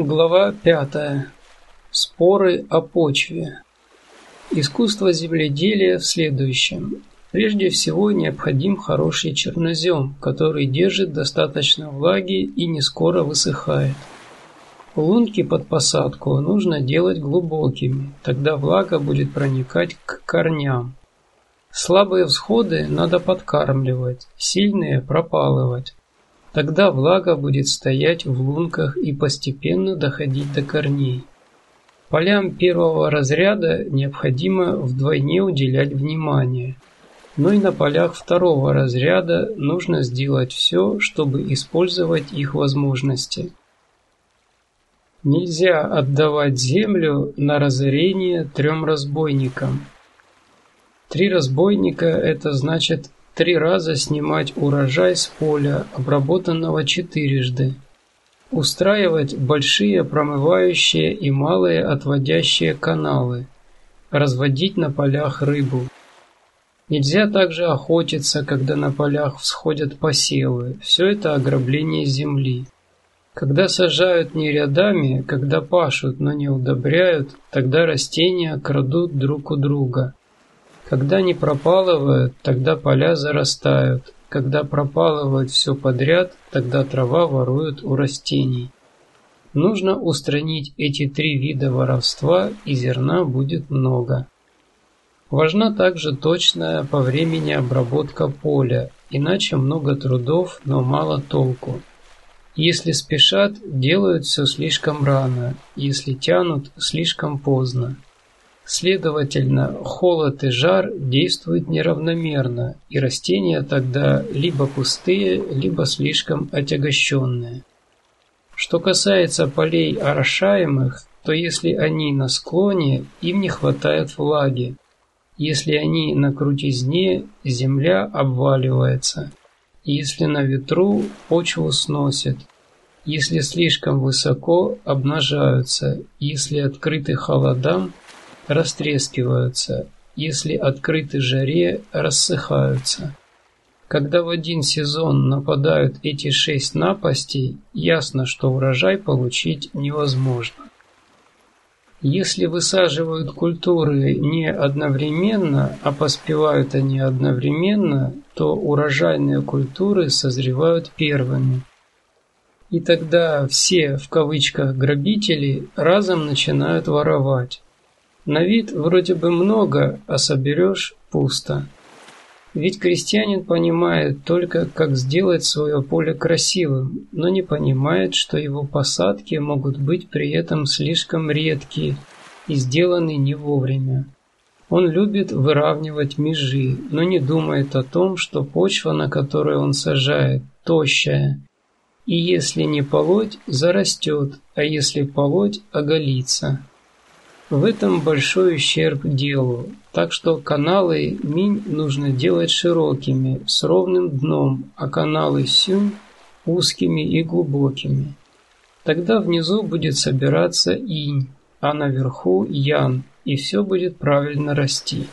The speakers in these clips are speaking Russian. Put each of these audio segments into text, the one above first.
Глава 5. Споры о почве. Искусство земледелия в следующем. Прежде всего необходим хороший чернозем, который держит достаточно влаги и не скоро высыхает. Лунки под посадку нужно делать глубокими, тогда влага будет проникать к корням. Слабые всходы надо подкармливать, сильные пропалывать. Тогда влага будет стоять в лунках и постепенно доходить до корней. Полям первого разряда необходимо вдвойне уделять внимание. Но и на полях второго разряда нужно сделать все, чтобы использовать их возможности. Нельзя отдавать землю на разорение трем разбойникам. Три разбойника – это значит три раза снимать урожай с поля, обработанного четырежды, устраивать большие промывающие и малые отводящие каналы, разводить на полях рыбу. Нельзя также охотиться, когда на полях всходят посевы. Все это ограбление земли. Когда сажают не рядами, когда пашут, но не удобряют, тогда растения крадут друг у друга. Когда не пропалывают, тогда поля зарастают. Когда пропалывают все подряд, тогда трава воруют у растений. Нужно устранить эти три вида воровства, и зерна будет много. Важна также точная по времени обработка поля, иначе много трудов, но мало толку. Если спешат, делают все слишком рано, если тянут, слишком поздно. Следовательно, холод и жар действуют неравномерно, и растения тогда либо пустые, либо слишком отягощенные. Что касается полей орошаемых, то если они на склоне, им не хватает влаги. Если они на крутизне, земля обваливается. Если на ветру, почву сносит. Если слишком высоко, обнажаются. Если открыты холодам – растрескиваются, если открыты жаре, рассыхаются. Когда в один сезон нападают эти шесть напастей, ясно, что урожай получить невозможно. Если высаживают культуры не одновременно, а поспевают они одновременно, то урожайные культуры созревают первыми. И тогда все, в кавычках, грабители разом начинают воровать. На вид вроде бы много, а соберешь пусто. Ведь крестьянин понимает только, как сделать свое поле красивым, но не понимает, что его посадки могут быть при этом слишком редкие и сделаны не вовремя. Он любит выравнивать межи, но не думает о том, что почва, на которой он сажает, тощая. И если не полоть, зарастет, а если полоть, оголится. В этом большой ущерб делу, так что каналы Минь нужно делать широкими, с ровным дном, а каналы Сюнь узкими и глубокими. Тогда внизу будет собираться инь, а наверху ян, и все будет правильно расти.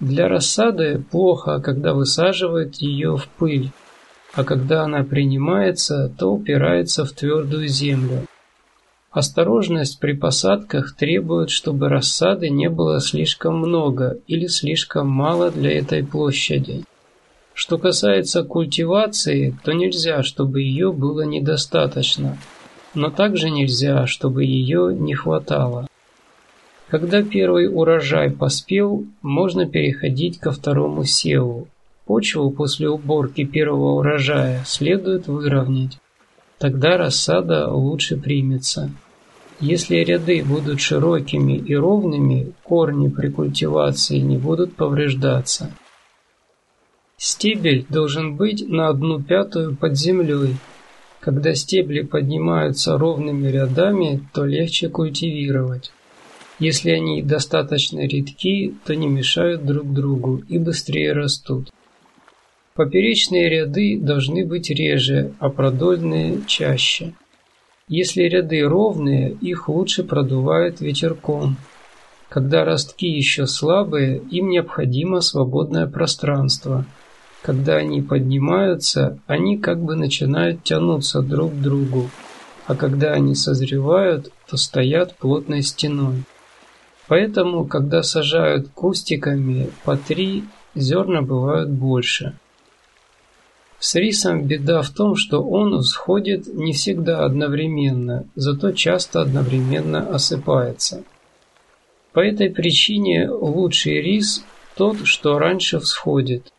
Для рассады плохо, когда высаживают ее в пыль, а когда она принимается, то упирается в твердую землю. Осторожность при посадках требует, чтобы рассады не было слишком много или слишком мало для этой площади. Что касается культивации, то нельзя, чтобы ее было недостаточно, но также нельзя, чтобы ее не хватало. Когда первый урожай поспел, можно переходить ко второму севу. Почву после уборки первого урожая следует выровнять. Тогда рассада лучше примется. Если ряды будут широкими и ровными, корни при культивации не будут повреждаться. Стебель должен быть на одну пятую под землей. Когда стебли поднимаются ровными рядами, то легче культивировать. Если они достаточно редки, то не мешают друг другу и быстрее растут. Поперечные ряды должны быть реже, а продольные чаще. Если ряды ровные, их лучше продувают ветерком. Когда ростки еще слабые, им необходимо свободное пространство. Когда они поднимаются, они как бы начинают тянуться друг к другу, а когда они созревают, то стоят плотной стеной. Поэтому, когда сажают кустиками по три, зерна бывают больше. С рисом беда в том, что он всходит не всегда одновременно, зато часто одновременно осыпается. По этой причине лучший рис тот, что раньше всходит.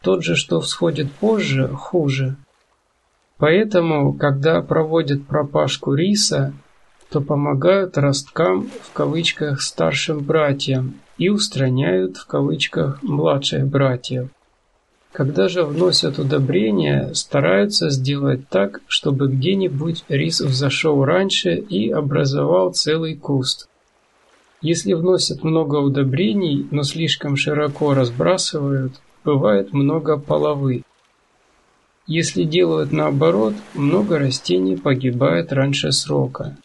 Тот же, что всходит позже, хуже. Поэтому, когда проводят пропашку риса, то помогают росткам в кавычках старшим братьям и устраняют в кавычках младших братьев. Когда же вносят удобрения, стараются сделать так, чтобы где-нибудь рис взошел раньше и образовал целый куст. Если вносят много удобрений, но слишком широко разбрасывают, бывает много половы. Если делают наоборот, много растений погибает раньше срока.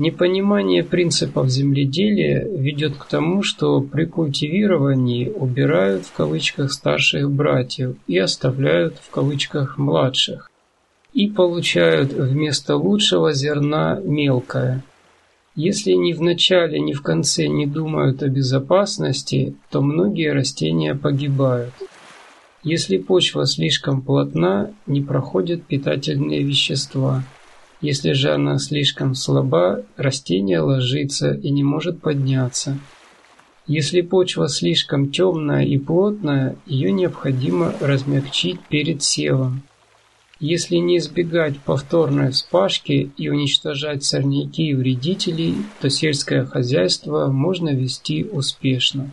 Непонимание принципов земледелия ведет к тому, что при культивировании убирают в кавычках старших братьев и оставляют в кавычках младших. И получают вместо лучшего зерна мелкое. Если ни в начале, ни в конце не думают о безопасности, то многие растения погибают. Если почва слишком плотна, не проходят питательные вещества. Если же она слишком слаба, растение ложится и не может подняться. Если почва слишком темная и плотная, ее необходимо размягчить перед севом. Если не избегать повторной вспашки и уничтожать сорняки и вредителей, то сельское хозяйство можно вести успешно.